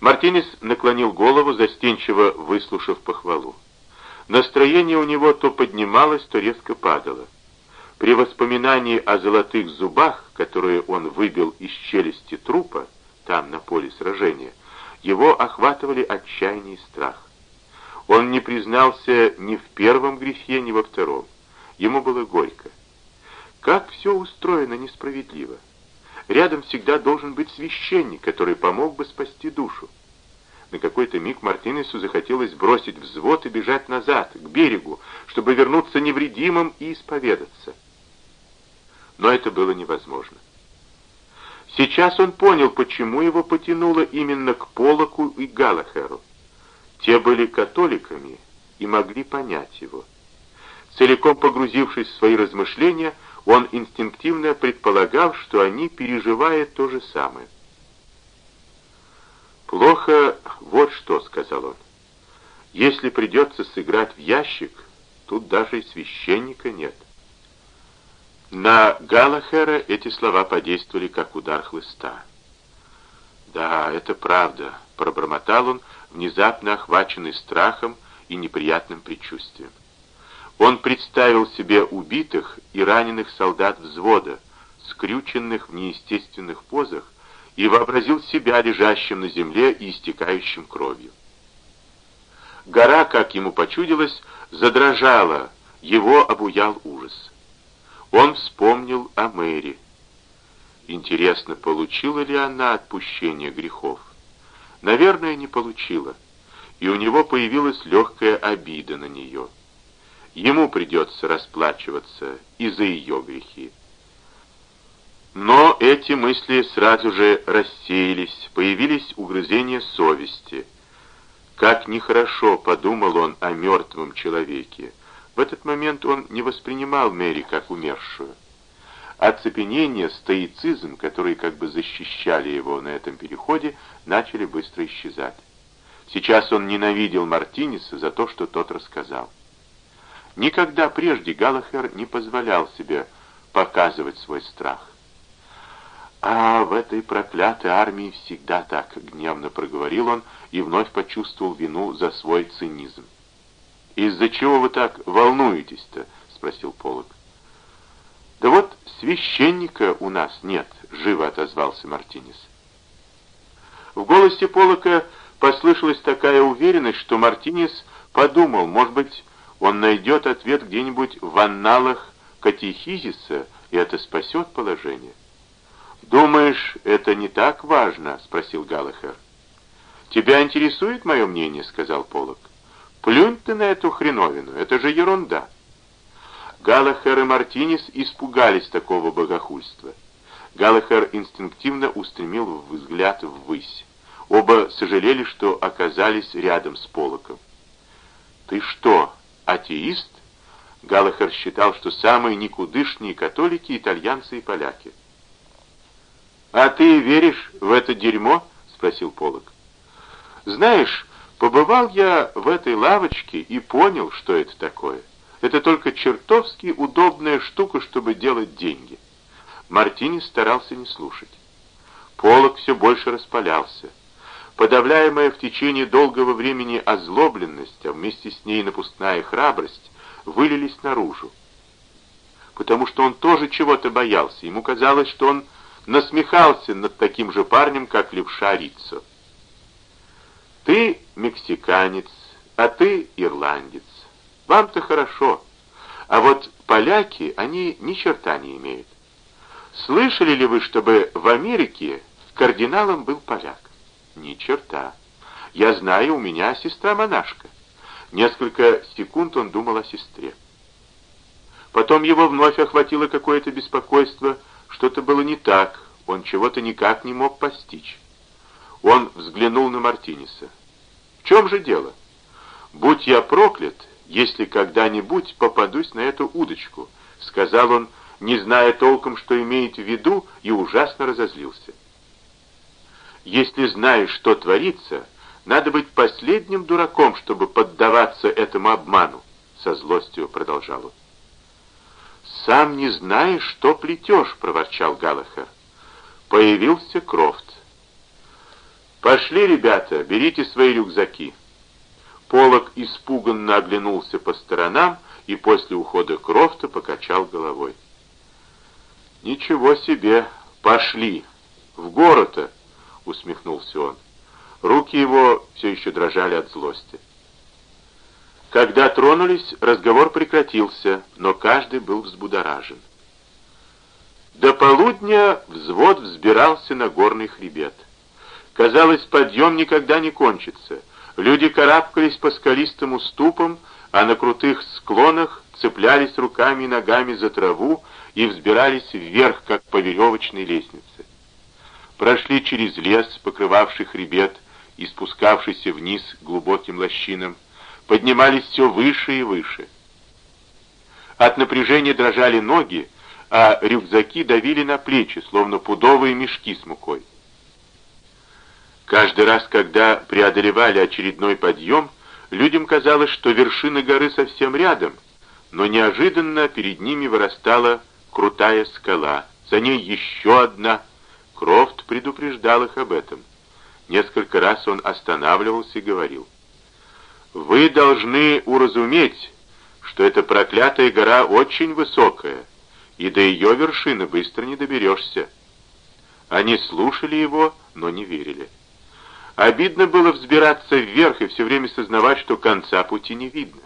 Мартинес наклонил голову, застенчиво выслушав похвалу. Настроение у него то поднималось, то резко падало. При воспоминании о золотых зубах, которые он выбил из челюсти трупа, там, на поле сражения, его охватывали отчаяние и страх. Он не признался ни в первом грехе, ни во втором. Ему было горько. Как все устроено несправедливо. Рядом всегда должен быть священник, который помог бы спасти душу. На какой-то миг Мартинесу захотелось бросить взвод и бежать назад, к берегу, чтобы вернуться невредимым и исповедаться но это было невозможно. Сейчас он понял, почему его потянуло именно к Полоку и Галахеру. Те были католиками и могли понять его. Целиком погрузившись в свои размышления, он инстинктивно предполагал, что они переживают то же самое. «Плохо вот что», — сказал он. «Если придется сыграть в ящик, тут даже и священника нет». На Галахера эти слова подействовали как удар хлыста. «Да, это правда», — пробормотал он, внезапно охваченный страхом и неприятным предчувствием. Он представил себе убитых и раненых солдат взвода, скрюченных в неестественных позах, и вообразил себя лежащим на земле и истекающим кровью. Гора, как ему почудилось, задрожала, его обуял ужас. Он вспомнил о Мэри. Интересно, получила ли она отпущение грехов? Наверное, не получила. И у него появилась легкая обида на нее. Ему придется расплачиваться и за ее грехи. Но эти мысли сразу же рассеялись, появились угрызения совести. Как нехорошо подумал он о мертвом человеке. В этот момент он не воспринимал Мэри как умершую. Оцепенение, стоицизм, которые как бы защищали его на этом переходе, начали быстро исчезать. Сейчас он ненавидел Мартинеса за то, что тот рассказал. Никогда прежде Галлахер не позволял себе показывать свой страх. «А в этой проклятой армии всегда так», — гневно проговорил он и вновь почувствовал вину за свой цинизм. «Из-за чего вы так волнуетесь-то?» — спросил Полок. «Да вот священника у нас нет», — живо отозвался Мартинес. В голосе Полока послышалась такая уверенность, что Мартинес подумал, может быть, он найдет ответ где-нибудь в анналах катехизиса, и это спасет положение. «Думаешь, это не так важно?» — спросил Галлахер. «Тебя интересует мое мнение?» — сказал Полок. Плюнь ты на эту хреновину, это же ерунда. Галахер и Мартинес испугались такого богохульства. Галахер инстинктивно устремил взгляд ввысь. Оба сожалели, что оказались рядом с Полоком. «Ты что, атеист?» Галахер считал, что самые никудышные католики — итальянцы и поляки. «А ты веришь в это дерьмо?» — спросил Полок. «Знаешь, Побывал я в этой лавочке и понял, что это такое. Это только чертовски удобная штука, чтобы делать деньги. Мартини старался не слушать. Полок все больше распалялся. Подавляемая в течение долгого времени озлобленность, а вместе с ней напускная храбрость, вылились наружу. Потому что он тоже чего-то боялся. Ему казалось, что он насмехался над таким же парнем, как левша Риццо. Ты мексиканец, а ты ирландец. Вам-то хорошо. А вот поляки, они ни черта не имеют. Слышали ли вы, чтобы в Америке кардиналом был поляк? Ни черта. Я знаю, у меня сестра-монашка. Несколько секунд он думал о сестре. Потом его вновь охватило какое-то беспокойство. Что-то было не так, он чего-то никак не мог постичь. Он взглянул на Мартинеса. «В чем же дело? Будь я проклят, если когда-нибудь попадусь на эту удочку», — сказал он, не зная толком, что имеет в виду, и ужасно разозлился. «Если знаешь, что творится, надо быть последним дураком, чтобы поддаваться этому обману», — со злостью продолжал он. «Сам не знаешь, что плетешь», — проворчал Галлахер. Появился Крофт. «Пошли, ребята, берите свои рюкзаки». Полок испуганно оглянулся по сторонам и после ухода Крофта покачал головой. «Ничего себе! Пошли! В город-то!» — усмехнулся он. Руки его все еще дрожали от злости. Когда тронулись, разговор прекратился, но каждый был взбудоражен. До полудня взвод взбирался на горный хребет. Казалось, подъем никогда не кончится. Люди карабкались по скалистым уступам, а на крутых склонах цеплялись руками и ногами за траву и взбирались вверх, как по веревочной лестнице. Прошли через лес, покрывавший хребет и спускавшийся вниз глубоким лощинам, поднимались все выше и выше. От напряжения дрожали ноги, а рюкзаки давили на плечи, словно пудовые мешки с мукой. Каждый раз, когда преодолевали очередной подъем, людям казалось, что вершина горы совсем рядом, но неожиданно перед ними вырастала крутая скала, за ней еще одна. Крофт предупреждал их об этом. Несколько раз он останавливался и говорил, «Вы должны уразуметь, что эта проклятая гора очень высокая, и до ее вершины быстро не доберешься». Они слушали его, но не верили. Обидно было взбираться вверх и все время сознавать, что конца пути не видно.